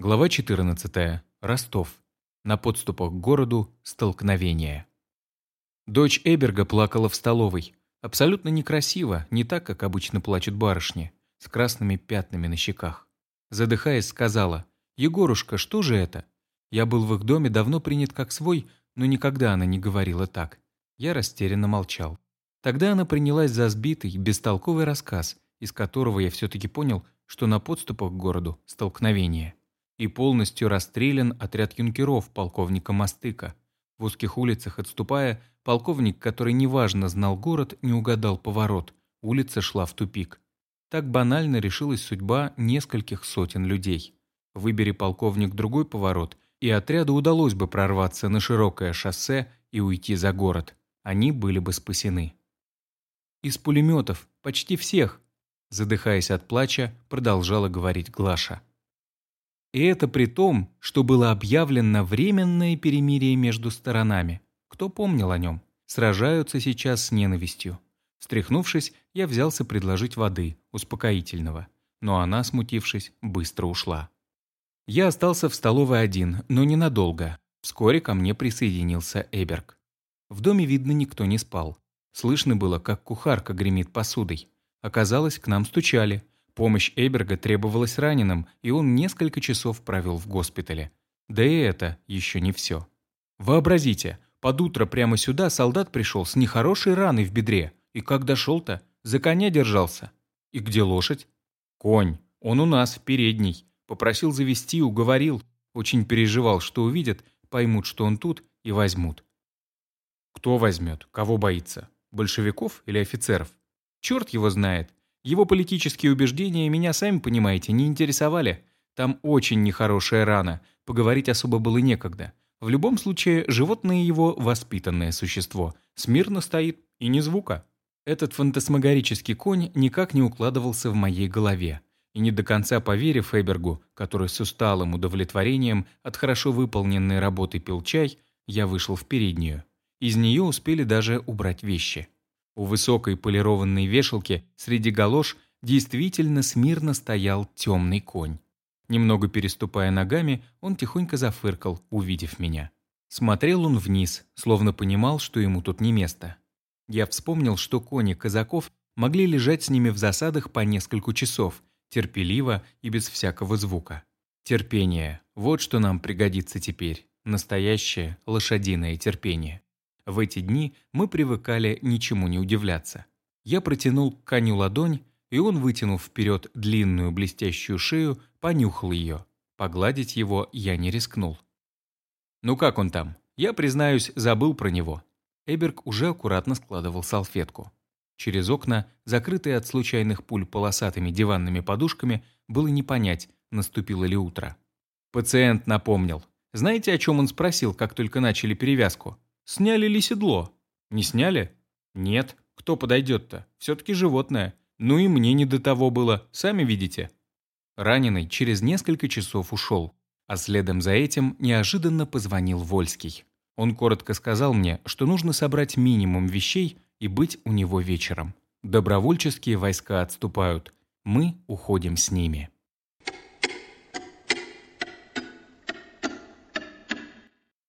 Глава 14. Ростов. На подступах к городу столкновение. Дочь Эберга плакала в столовой. Абсолютно некрасиво, не так, как обычно плачут барышни, с красными пятнами на щеках. Задыхаясь, сказала, «Егорушка, что же это?» Я был в их доме давно принят как свой, но никогда она не говорила так. Я растерянно молчал. Тогда она принялась за сбитый, бестолковый рассказ, из которого я все-таки понял, что на подступах к городу столкновение и полностью расстрелян отряд юнкеров полковника Мастыка. В узких улицах отступая, полковник, который неважно знал город, не угадал поворот. Улица шла в тупик. Так банально решилась судьба нескольких сотен людей. Выбери полковник другой поворот, и отряду удалось бы прорваться на широкое шоссе и уйти за город. Они были бы спасены. «Из пулеметов, почти всех», задыхаясь от плача, продолжала говорить Глаша. И это при том, что было объявлено временное перемирие между сторонами. Кто помнил о нем? Сражаются сейчас с ненавистью. Встряхнувшись, я взялся предложить воды, успокоительного. Но она, смутившись, быстро ушла. Я остался в столовой один, но ненадолго. Вскоре ко мне присоединился Эберг. В доме, видно, никто не спал. Слышно было, как кухарка гремит посудой. Оказалось, к нам стучали – Помощь Эберга требовалась раненым, и он несколько часов провел в госпитале. Да и это еще не все. Вообразите, под утро прямо сюда солдат пришел с нехорошей раной в бедре. И как дошел-то? За коня держался. И где лошадь? Конь. Он у нас, в передней. Попросил завести, уговорил. Очень переживал, что увидят, поймут, что он тут, и возьмут. Кто возьмет? Кого боится? Большевиков или офицеров? Черт его знает. Его политические убеждения меня, сами понимаете, не интересовали. Там очень нехорошая рана, поговорить особо было некогда. В любом случае, животное его воспитанное существо. Смирно стоит, и ни звука. Этот фантасмагорический конь никак не укладывался в моей голове. И не до конца поверив Эбергу, который с усталым удовлетворением от хорошо выполненной работы пил чай, я вышел в переднюю. Из нее успели даже убрать вещи. У высокой полированной вешалки среди галош действительно смирно стоял темный конь. Немного переступая ногами, он тихонько зафыркал, увидев меня. Смотрел он вниз, словно понимал, что ему тут не место. Я вспомнил, что кони казаков могли лежать с ними в засадах по несколько часов, терпеливо и без всякого звука. Терпение – вот что нам пригодится теперь. Настоящее лошадиное терпение. В эти дни мы привыкали ничему не удивляться. Я протянул к коню ладонь, и он, вытянув вперед длинную блестящую шею, понюхал ее. Погладить его я не рискнул. «Ну как он там? Я, признаюсь, забыл про него». Эберг уже аккуратно складывал салфетку. Через окна, закрытые от случайных пуль полосатыми диванными подушками, было не понять, наступило ли утро. Пациент напомнил. Знаете, о чем он спросил, как только начали перевязку? Сняли ли седло? Не сняли? Нет. Кто подойдет-то? Все-таки животное. Ну и мне не до того было, сами видите. Раненый через несколько часов ушел, а следом за этим неожиданно позвонил Вольский. Он коротко сказал мне, что нужно собрать минимум вещей и быть у него вечером. Добровольческие войска отступают. Мы уходим с ними.